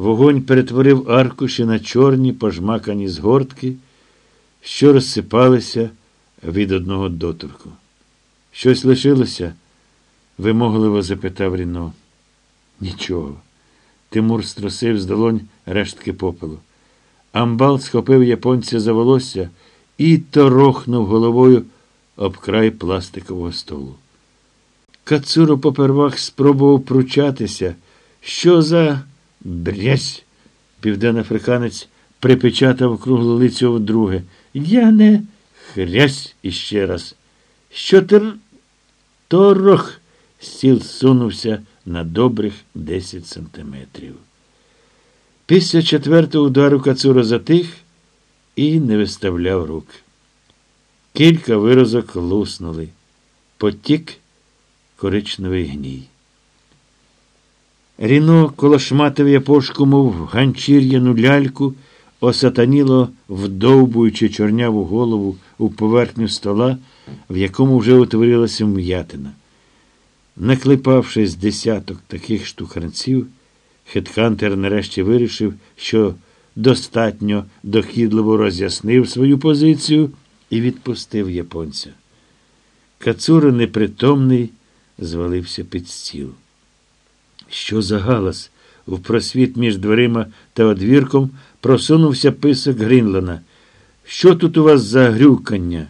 Вогонь перетворив аркуші на чорні пожмакані згортки, що розсипалися від одного доторку. Щось лишилося? вимогливо запитав Ріно. Нічого. Тимур струсив з долонь рештки попелу. Амбал схопив японця за волосся і торохнув головою об край пластикового столу. Кацуро попервах спробував пручатися. Що за брязь? Південноафриканець припечатав круглу лицю вдруге. Я не хрясь іще раз. Що тер... Торох стіл сунувся на добрих десять сантиметрів. Після четвертого удару Кацуро затих і не виставляв рук. Кілька виразок луснули. Потік коричневий гній. Ріно колошматив япошку, мов ганчір'яну ляльку, осатаніло вдовбуючи чорняву голову у поверхню стола, в якому вже утворилася м'ятина. Наклепавши з десяток таких штукарців, Хетхантер нарешті вирішив, що достатньо дохідливо роз'яснив свою позицію і відпустив японця. Кацура непритомний звалився під стіл. Що за галас? В просвіт між дверима та одвірком просунувся писок Грінлана. Що тут у вас за грюкання?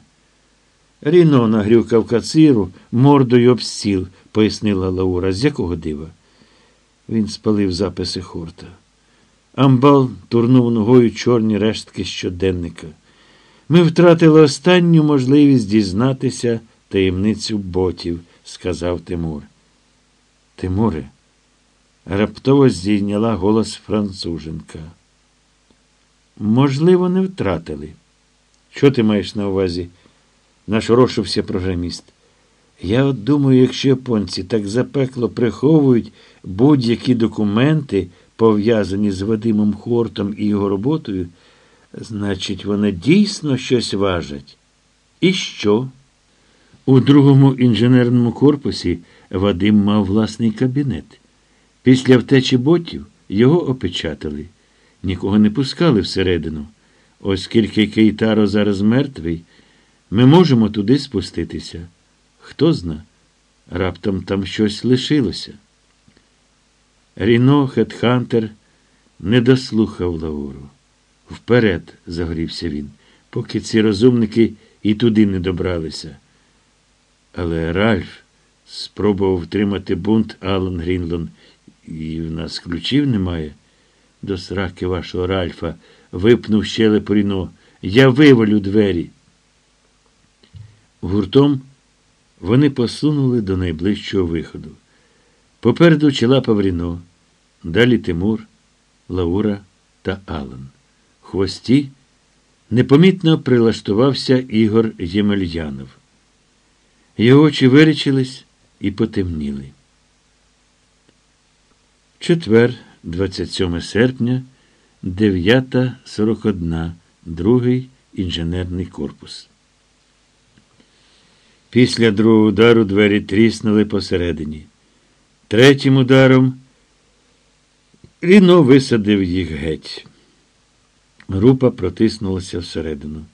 Ріно нагрюкав кациру мордою об стіл, пояснила Лаура. З якого дива? Він спалив записи хорта. Амбал турнув ногою чорні рештки щоденника. Ми втратили останню можливість дізнатися таємницю ботів, сказав Тимур. Тимуре, раптово здійняла голос француженка. Можливо, не втратили. Що ти маєш на увазі? Нашорошився програміст. Я от думаю, якщо японці так запекло приховують будь-які документи, пов'язані з Вадимом Хортом і його роботою, значить, вони дійсно щось важать. І що? У другому інженерному корпусі Вадим мав власний кабінет. Після втечі ботів його опечатали, нікого не пускали всередину. Оскільки Кейтаро зараз мертвий, ми можемо туди спуститися. Хто зна, раптом там щось лишилося. Ріно Хетхантер не дослухав Лауру. Вперед, загорівся він, поки ці розумники і туди не добралися. Але Ральф спробував втримати бунт Алан Грінлон, і в нас ключів немає. До сраки вашого Ральфа випнув щелепу Ріно. Я вивалю двері. Гуртом вони посунули до найближчого виходу. Попереду чилапав Ріно, далі Тимур, Лаура та Алан. Хвості непомітно прилаштувався Ігор Ємельянов. Його очі вирічились і потемніли. Четвер, 27 серпня, 9.41, другий інженерний корпус. Після другого удару двері тріснули посередині. Третім ударом Ріно висадив їх геть. Група протиснулася всередину.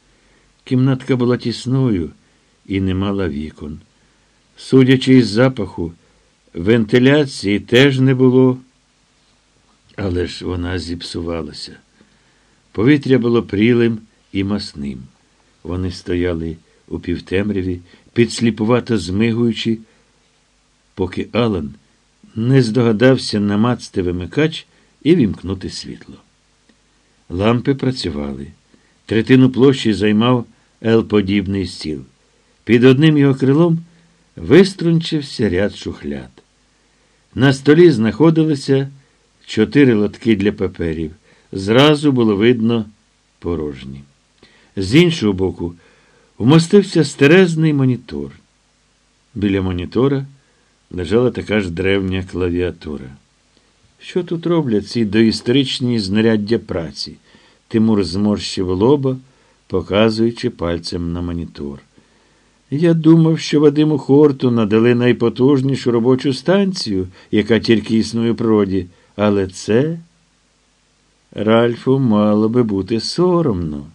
Кімнатка була тісною і не мала вікон. Судячи із запаху, вентиляції теж не було, але ж вона зіпсувалася. Повітря було прілим і масним. Вони стояли у півтемряві, підсліпувато змигуючи, поки Алан не здогадався намацти вимикач і вімкнути світло. Лампи працювали. Третину площі займав Л-подібний стіл. Під одним його крилом виструнчився ряд шухляд. На столі знаходилися чотири лотки для паперів. Зразу було видно порожні. З іншого боку, вмостився стерезний монітор. Біля монітора лежала така ж древня клавіатура. Що тут роблять ці доісторичні знаряддя праці? Тимур зморщив лоба, показуючи пальцем на монітор. Я думав, що Вадиму Хорту надали найпотужнішу робочу станцію, яка тільки існує в природі, але це Ральфу мало би бути соромно.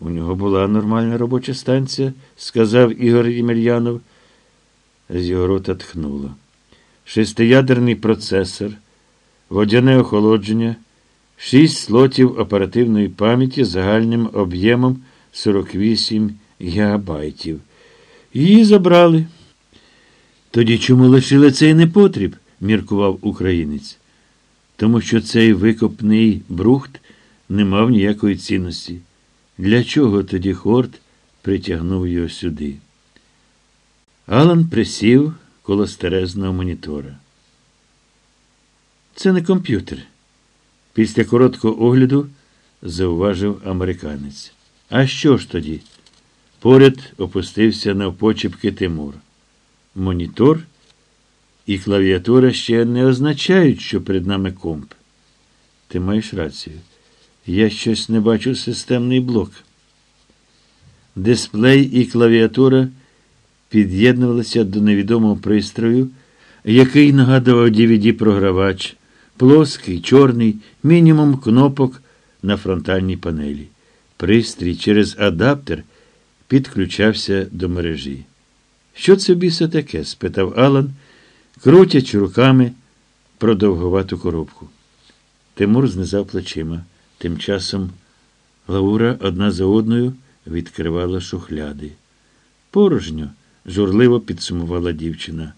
У нього була нормальна робоча станція, сказав Ігор Ємельянов. З його рота тхнуло. Шестиядерний процесор, водяне охолодження, шість слотів оперативної пам'яті загальним об'ємом 48 гігабайтів. Її забрали. Тоді чому лишили цей непотріб? Міркував українець. Тому що цей викопний брухт не мав ніякої цінності. Для чого тоді Хорт притягнув його сюди? Алан присів коло стерезного монітора. Це не комп'ютер. Після короткого огляду зауважив американець. А що ж тоді? Поряд опустився навпочепки Тимур. Монітор і клавіатура ще не означають, що перед нами комп. Ти маєш рацію. Я щось не бачу системний блок. Дисплей і клавіатура під'єднувалися до невідомого пристрою, який нагадував DVD-програвач, плоский, чорний, мінімум кнопок на фронтальній панелі. Пристрій через адаптер підключався до мережі. Що це біса таке? спитав Алан, крутячи руками продовгувату коробку. Тимур знизав плечима. Тим часом Лаура одна за одною відкривала шухляди. Порожньо, журливо підсумувала дівчина.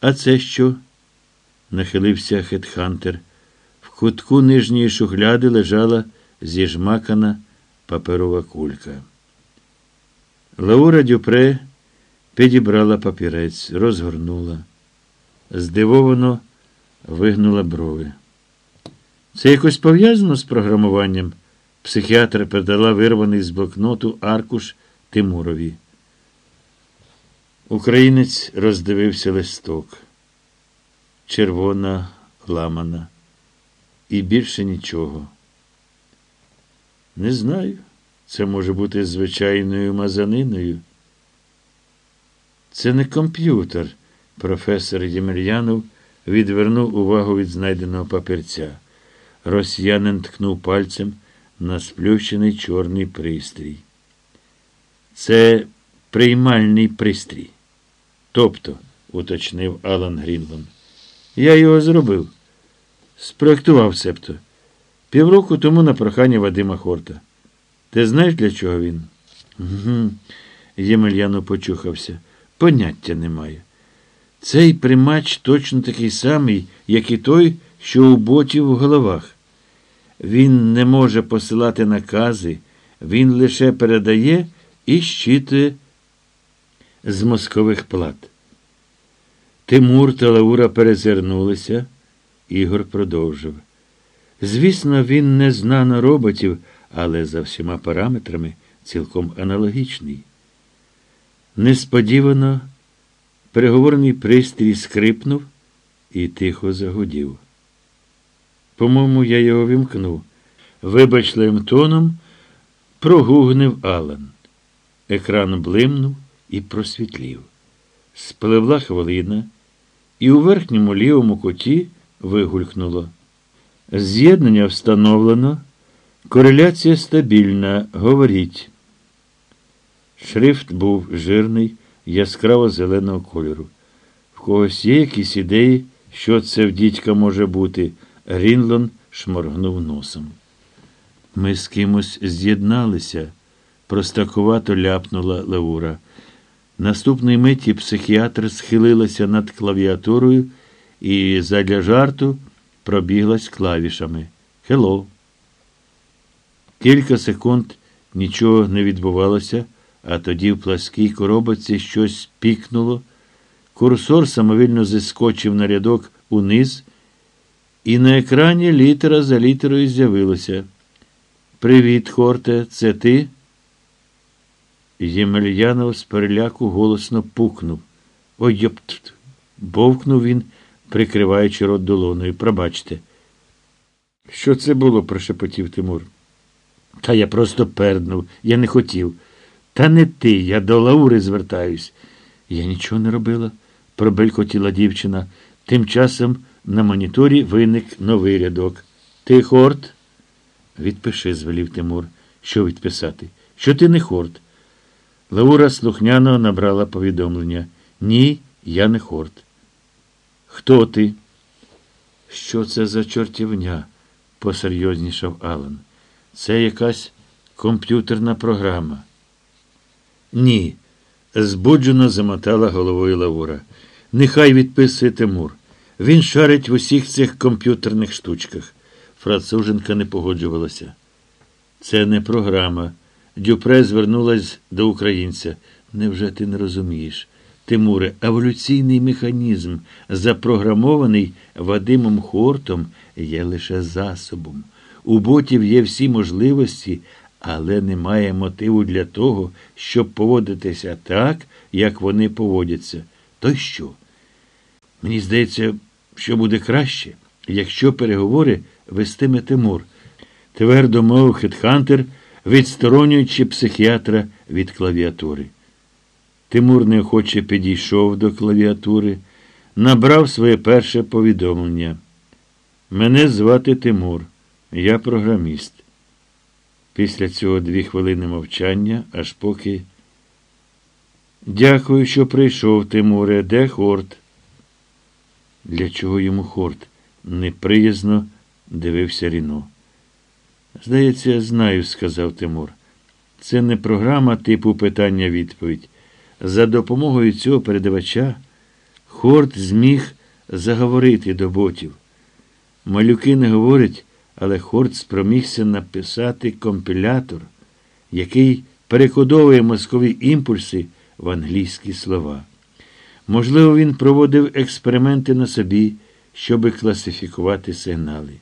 А це що? нахилився Хетхантер. В кутку нижньої шухляди лежала зіжмакана паперова кулька. Лаура Дюпре підібрала папірець, розгорнула, здивовано вигнула брови. Це якось пов'язано з програмуванням? Психіатр передала вирваний з блокноту аркуш Тимурові. Українець роздивився листок. Червона, ламана. І більше нічого. Не знаю. Це може бути звичайною мазаниною. Це не комп'ютер. Професор Ємельянов відвернув увагу від знайденого папірця. Росіянин ткнув пальцем на сплющений чорний пристрій. Це приймальний пристрій. Тобто, уточнив Алан Грінланд. Я його зробив. Спроектував септо. Півроку тому на прохання Вадима Хорта. Ти знаєш, для чого він? Угу. Ємельяно почухався. Поняття немає. Цей примач точно такий самий, як і той, що у ботів в головах. Він не може посилати накази, він лише передає і щитує з мозкових плат. Тимур та Лаура перезирнулися, Ігор продовжив. Звісно, він не знано роботів, але за всіма параметрами цілком аналогічний. Несподівано переговорний пристрій скрипнув і тихо загудів. По-моєму, я його вімкнув. Вибачливим тоном прогугнив Алан. Екран блимнув і просвітлів. Спливла хвилина, і у верхньому лівому куті вигулькнуло. З'єднання встановлено. Кореляція стабільна. Говоріть. Шрифт був жирний, яскраво зеленого кольору. В когось є якісь ідеї, що це в дідька може бути. Грінлон шморгнув носом. Ми з кимось з'єдналися, простакувато ляпнула Лаура. Наступної миті психіатр схилилася над клавіатурою і задля жарту пробіглась клавішами. Hello. Кілька секунд нічого не відбувалося, а тоді в пласкій коробці щось пікнуло. Курсор самовільно зіскочив на рядок униз, і на екрані літера за літерою з'явилося. Привіт, Хорте, це ти? Ємельянов з переляку голосно пукнув. Ой, йопт. Бовкнув він, прикриваючи рот долоною. Пробачте. Що це було? прошепотів Тимур. Та я просто перднув, я не хотів. Та не ти, я до Лаури звертаюсь. Я нічого не робила, пробелькотіла дівчина. Тим часом на моніторі виник новий рядок. Ти хорт? Відпиши, звелів Тимур. Що відписати? Що ти не хорт? Лаура слухняно набрала повідомлення. Ні, я не хорт. Хто ти? Що це за чортівня? посерйознішав Алан. Це якась комп'ютерна програма. Ні, збуджено замотала головою Лаура. Нехай відписує Тимур. Він шарить в усіх цих комп'ютерних штучках. Француженка не погоджувалася. Це не програма. Дюпре звернулась до українця. Невже ти не розумієш? Тимуре, еволюційний механізм, запрограмований Вадимом Хортом, є лише засобом. У ботів є всі можливості, але немає мотиву для того, щоб поводитися так, як вони поводяться. То й що? Мені здається, що буде краще, якщо переговори вестиме Тимур, твердо мовив Хетхантер, відсторонюючи психіатра від клавіатури. Тимур неохоче підійшов до клавіатури, набрав своє перше повідомлення. Мене звати Тимур, я програміст. Після цього дві хвилини мовчання, аж поки. Дякую, що прийшов, Тимуре. Де хорт? Для чого йому хорт? Неприязно дивився Ріно. Здається, знаю, сказав Тимур. Це не програма типу питання-відповідь. За допомогою цього передавача Хорт зміг заговорити до ботів. Малюки не говорять, але Хорт спромігся написати компілятор, який перекодовує мозкові імпульси в англійські слова. Можливо, він проводив експерименти на собі, щоби класифікувати сигнали.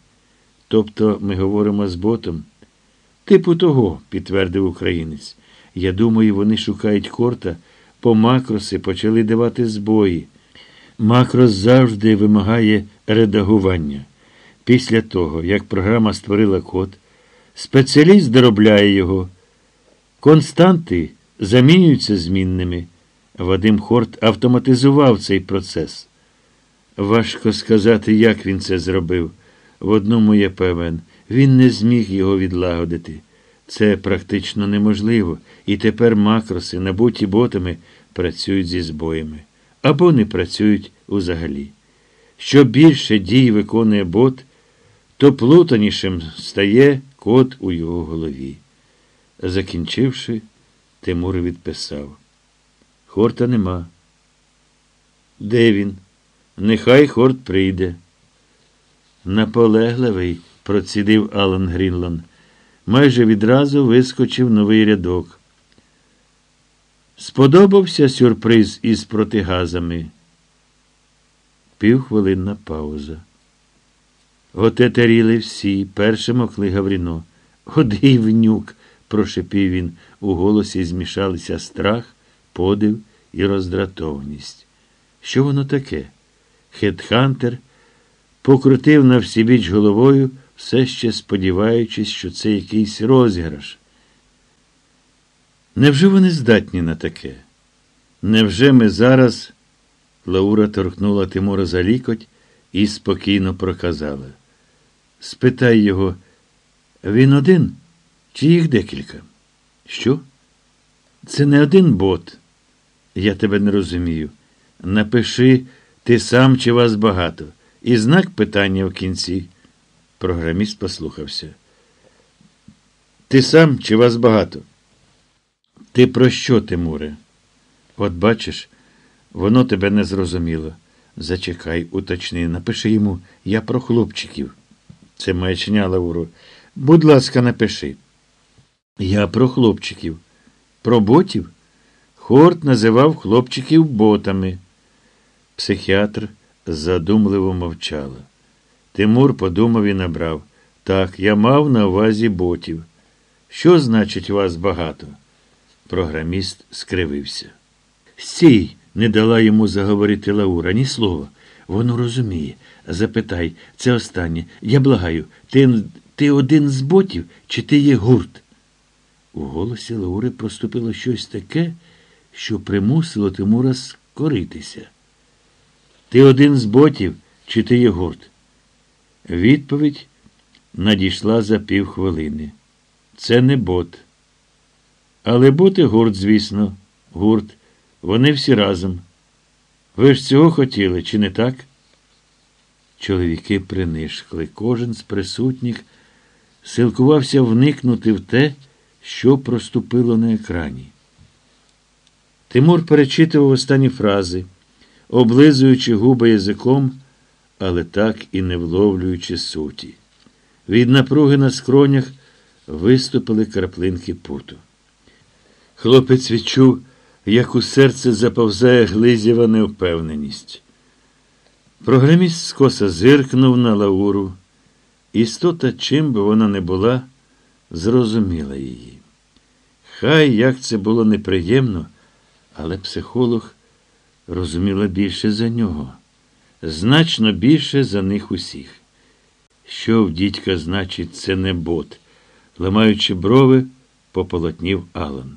Тобто ми говоримо з ботом. Типу того, підтвердив українець. Я думаю, вони шукають хорта, по макроси почали давати збої. Макрос завжди вимагає редагування. Після того, як програма створила код, спеціаліст доробляє його. Константи замінюються змінними. Вадим Хорт автоматизував цей процес. Важко сказати, як він це зробив. В одному я певен, він не зміг його відлагодити. Це практично неможливо, і тепер макроси, набуті ботами, працюють зі збоями або не працюють взагалі. Що більше дій виконує бот, то плутанішим стає код у його голові. Закінчивши, Тимур відписав. Хорта нема. Де він? Нехай хорт прийде. Наполегливий, процідив Алан Грінланд. Майже відразу вискочив новий рядок. Сподобався сюрприз із протигазами. Півхвилинна пауза. Отетеріли всі, першим оклигав Ріно. Ходи, внюк, прошепів він. У голосі змішалися страх, подив і роздратованість. Що воно таке? Хетхантер покрутив на всібіч головою, все ще сподіваючись, що це якийсь розіграш. Невже вони здатні на таке? Невже ми зараз. Лаура торкнула Тимура за лікоть і спокійно проказала. Спитай його, він один чи їх декілька? Що? Це не один бот. Я тебе не розумію. Напиши, ти сам чи вас багато. І знак питання в кінці. Програміст послухався. Ти сам чи вас багато? Ти про що, Тимуре? От бачиш, воно тебе не зрозуміло. Зачекай, уточни, напиши йому, я про хлопчиків. Це маячня Лауру. Будь ласка, напиши. Я про хлопчиків. Про ботів? Хорт називав хлопчиків ботами. Психіатр задумливо мовчала. Тимур подумав і набрав. Так, я мав на увазі ботів. Що значить вас багато? Програміст скривився. Стій, не дала йому заговорити Лаура, ні слова. Воно розуміє. Запитай, це останнє. Я благаю, ти, ти один з ботів, чи ти є гурт? У голосі Лаури проступило щось таке, що примусило Тимура скоритися. Ти один з ботів, чи ти є гурт? Відповідь надійшла за півхвилини. Це не бот. Але боти гурт, звісно, гурт. Вони всі разом. Ви ж цього хотіли, чи не так? Чоловіки принишкли. Кожен з присутніх силкувався вникнути в те, що проступило на екрані. Тимур перечитував останні фрази, облизуючи губи язиком, але так і не вловлюючи суті. Від напруги на скронях виступили краплинки путу. Хлопець відчув, як у серце заповзає глизєва невпевненість. Програміст скоса зиркнув на Лауру. Істота, чим би вона не була, зрозуміла її. Хай як це було неприємно, але психолог розуміла більше за нього, значно більше за них усіх. Що в дідька значить, це не бот, ламаючи брови, пополотнів Алан.